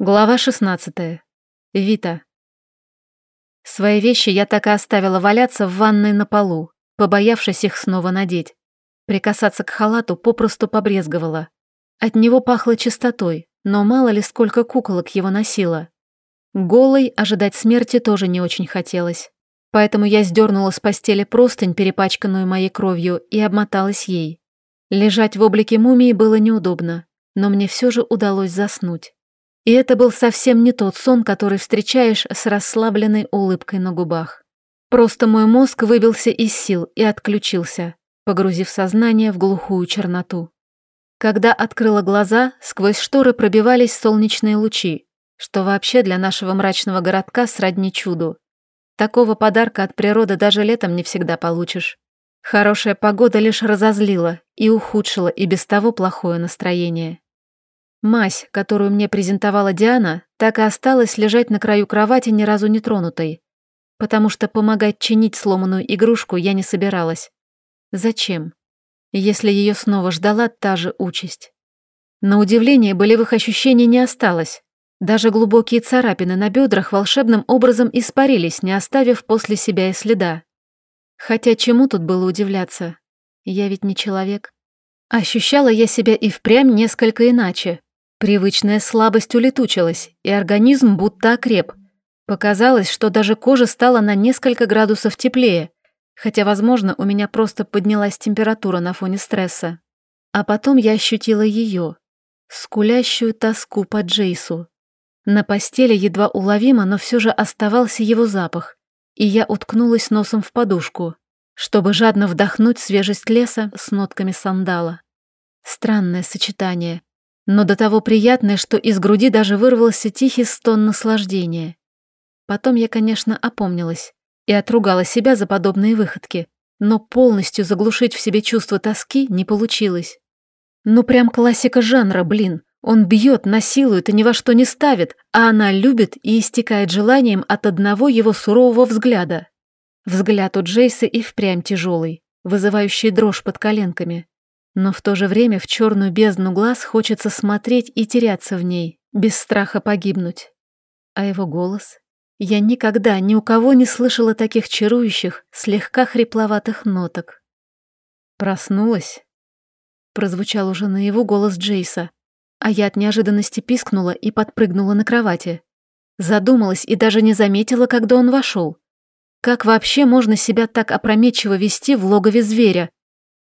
Глава 16. Вита. Свои вещи я так и оставила валяться в ванной на полу, побоявшись их снова надеть. Прикасаться к халату попросту побрезговала. От него пахло чистотой, но мало ли сколько куколок его носила. Голой ожидать смерти тоже не очень хотелось. Поэтому я сдернула с постели простынь, перепачканную моей кровью, и обмоталась ей. Лежать в облике мумии было неудобно, но мне все же удалось заснуть. И это был совсем не тот сон, который встречаешь с расслабленной улыбкой на губах. Просто мой мозг выбился из сил и отключился, погрузив сознание в глухую черноту. Когда открыла глаза, сквозь шторы пробивались солнечные лучи, что вообще для нашего мрачного городка сродни чуду. Такого подарка от природы даже летом не всегда получишь. Хорошая погода лишь разозлила и ухудшила и без того плохое настроение. Мазь, которую мне презентовала Диана, так и осталась лежать на краю кровати ни разу не тронутой, потому что помогать чинить сломанную игрушку я не собиралась. Зачем? Если ее снова ждала та же участь. На удивление болевых ощущений не осталось. Даже глубокие царапины на бедрах волшебным образом испарились, не оставив после себя и следа. Хотя чему тут было удивляться? Я ведь не человек. Ощущала я себя и впрямь несколько иначе, Привычная слабость улетучилась, и организм будто окреп. Показалось, что даже кожа стала на несколько градусов теплее, хотя, возможно, у меня просто поднялась температура на фоне стресса. А потом я ощутила ее, скулящую тоску по Джейсу. На постели едва уловимо, но все же оставался его запах, и я уткнулась носом в подушку, чтобы жадно вдохнуть свежесть леса с нотками сандала. Странное сочетание — но до того приятное, что из груди даже вырвался тихий стон наслаждения. Потом я, конечно, опомнилась и отругала себя за подобные выходки, но полностью заглушить в себе чувство тоски не получилось. Ну прям классика жанра, блин. Он бьет, насилует и ни во что не ставит, а она любит и истекает желанием от одного его сурового взгляда. Взгляд у Джейса и впрямь тяжелый, вызывающий дрожь под коленками. Но в то же время в черную бездну глаз хочется смотреть и теряться в ней, без страха погибнуть. А его голос? Я никогда ни у кого не слышала таких чарующих, слегка хрипловатых ноток. Проснулась? Прозвучал уже на его голос Джейса, а я от неожиданности пискнула и подпрыгнула на кровати. Задумалась и даже не заметила, когда он вошел. Как вообще можно себя так опрометчиво вести в логове зверя,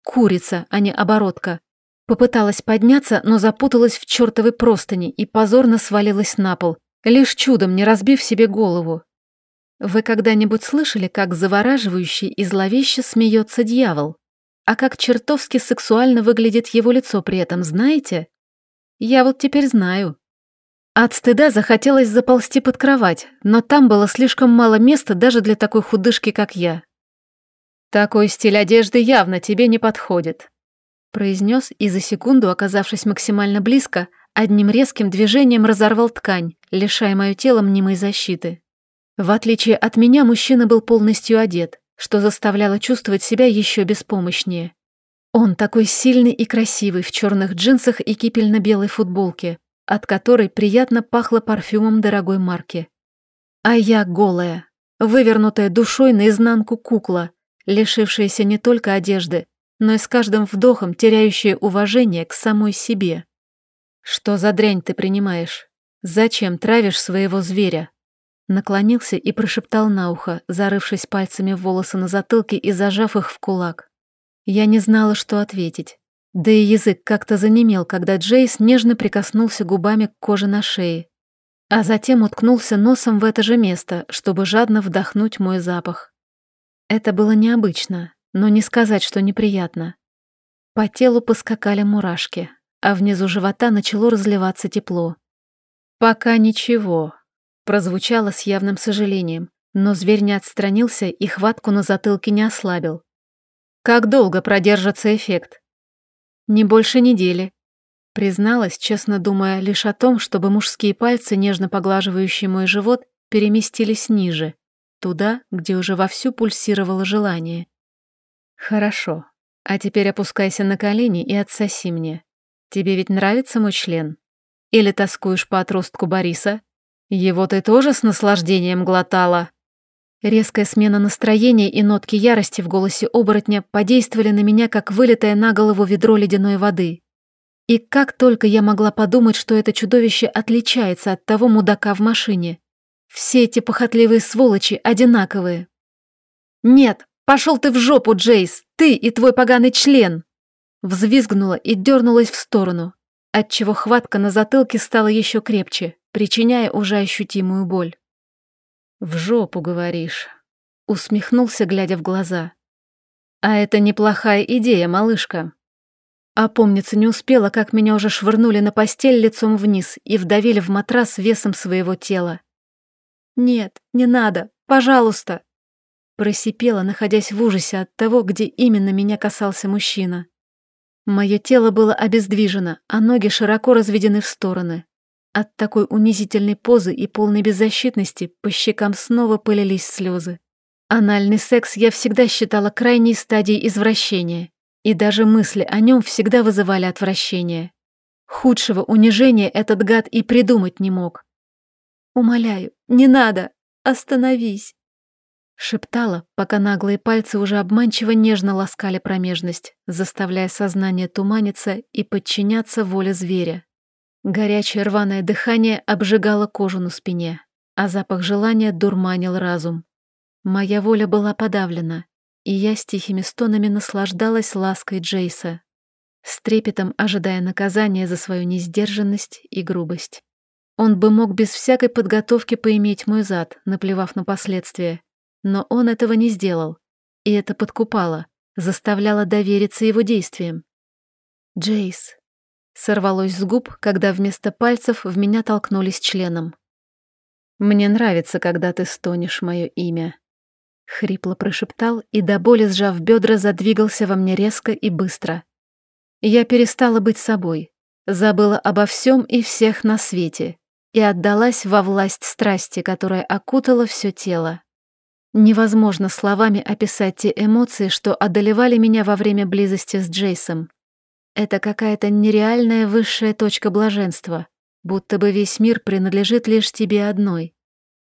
Курица, а не оборотка. Попыталась подняться, но запуталась в чертовой простыни и позорно свалилась на пол, лишь чудом не разбив себе голову. Вы когда-нибудь слышали, как завораживающе и зловеще смеется дьявол? А как чертовски сексуально выглядит его лицо при этом, знаете? Я вот теперь знаю. От стыда захотелось заползти под кровать, но там было слишком мало места даже для такой худышки, как я. «Такой стиль одежды явно тебе не подходит», произнес и за секунду, оказавшись максимально близко, одним резким движением разорвал ткань, лишая мое тело мнимой защиты. В отличие от меня, мужчина был полностью одет, что заставляло чувствовать себя еще беспомощнее. Он такой сильный и красивый в черных джинсах и кипельно-белой футболке, от которой приятно пахло парфюмом дорогой марки. А я голая, вывернутая душой наизнанку кукла, лишившаяся не только одежды, но и с каждым вдохом теряющая уважение к самой себе. «Что за дрянь ты принимаешь? Зачем травишь своего зверя?» Наклонился и прошептал на ухо, зарывшись пальцами в волосы на затылке и зажав их в кулак. Я не знала, что ответить. Да и язык как-то занемел, когда Джейс нежно прикоснулся губами к коже на шее, а затем уткнулся носом в это же место, чтобы жадно вдохнуть мой запах. Это было необычно, но не сказать, что неприятно. По телу поскакали мурашки, а внизу живота начало разливаться тепло. «Пока ничего», — прозвучало с явным сожалением, но зверь не отстранился и хватку на затылке не ослабил. «Как долго продержится эффект?» «Не больше недели», — призналась, честно думая лишь о том, чтобы мужские пальцы, нежно поглаживающие мой живот, переместились ниже, туда, где уже вовсю пульсировало желание. «Хорошо. А теперь опускайся на колени и отсоси мне. Тебе ведь нравится мой член?» Или тоскуешь по отростку Бориса? Его ты тоже с наслаждением глотала?» Резкая смена настроения и нотки ярости в голосе оборотня подействовали на меня, как вылитое на голову ведро ледяной воды. И как только я могла подумать, что это чудовище отличается от того мудака в машине. Все эти похотливые сволочи одинаковые. «Нет, пошел ты в жопу, Джейс, ты и твой поганый член!» Взвизгнула и дернулась в сторону, отчего хватка на затылке стала еще крепче, причиняя уже ощутимую боль. «В жопу, говоришь», — усмехнулся, глядя в глаза. «А это неплохая идея, малышка». Опомниться не успела, как меня уже швырнули на постель лицом вниз и вдавили в матрас весом своего тела. «Нет, не надо, пожалуйста!» Просипела, находясь в ужасе от того, где именно меня касался мужчина. Мое тело было обездвижено, а ноги широко разведены в стороны. От такой унизительной позы и полной беззащитности по щекам снова пылились слезы. Анальный секс я всегда считала крайней стадией извращения, и даже мысли о нем всегда вызывали отвращение. Худшего унижения этот гад и придумать не мог. «Умоляю, не надо! Остановись!» Шептала, пока наглые пальцы уже обманчиво нежно ласкали промежность, заставляя сознание туманиться и подчиняться воле зверя. Горячее рваное дыхание обжигало кожу на спине, а запах желания дурманил разум. Моя воля была подавлена, и я с тихими стонами наслаждалась лаской Джейса, с трепетом ожидая наказания за свою несдержанность и грубость. Он бы мог без всякой подготовки поиметь мой зад, наплевав на последствия, но он этого не сделал, и это подкупало, заставляло довериться его действиям. «Джейс, Сорвалось с губ, когда вместо пальцев в меня толкнулись членом. «Мне нравится, когда ты стонешь мое имя», — хрипло прошептал и до боли сжав бедра задвигался во мне резко и быстро. Я перестала быть собой, забыла обо всем и всех на свете и отдалась во власть страсти, которая окутала все тело. Невозможно словами описать те эмоции, что одолевали меня во время близости с Джейсом. Это какая-то нереальная высшая точка блаженства, будто бы весь мир принадлежит лишь тебе одной.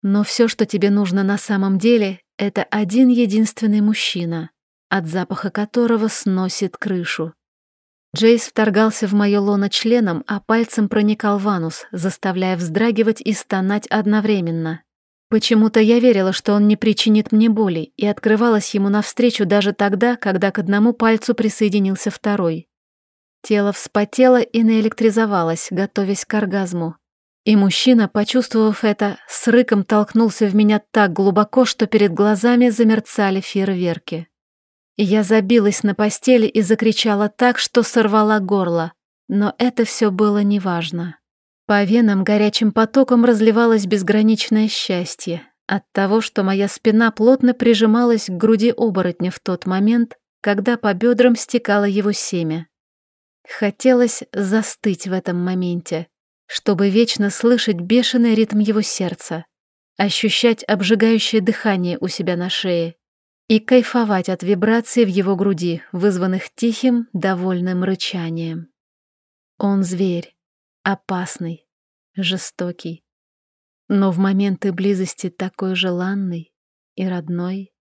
Но все, что тебе нужно на самом деле, это один единственный мужчина, от запаха которого сносит крышу. Джейс вторгался в моё лоно членом, а пальцем проникал в анус, заставляя вздрагивать и стонать одновременно. Почему-то я верила, что он не причинит мне боли, и открывалась ему навстречу даже тогда, когда к одному пальцу присоединился второй. Тело вспотело и наэлектризовалось, готовясь к оргазму. И мужчина, почувствовав это, с рыком толкнулся в меня так глубоко, что перед глазами замерцали фейерверки. Я забилась на постели и закричала так, что сорвала горло. Но это все было неважно. По венам горячим потоком разливалось безграничное счастье от того, что моя спина плотно прижималась к груди оборотня в тот момент, когда по бедрам стекало его семя. Хотелось застыть в этом моменте, чтобы вечно слышать бешеный ритм его сердца, ощущать обжигающее дыхание у себя на шее и кайфовать от вибраций в его груди, вызванных тихим, довольным рычанием. Он зверь, опасный, жестокий, но в моменты близости такой желанный и родной.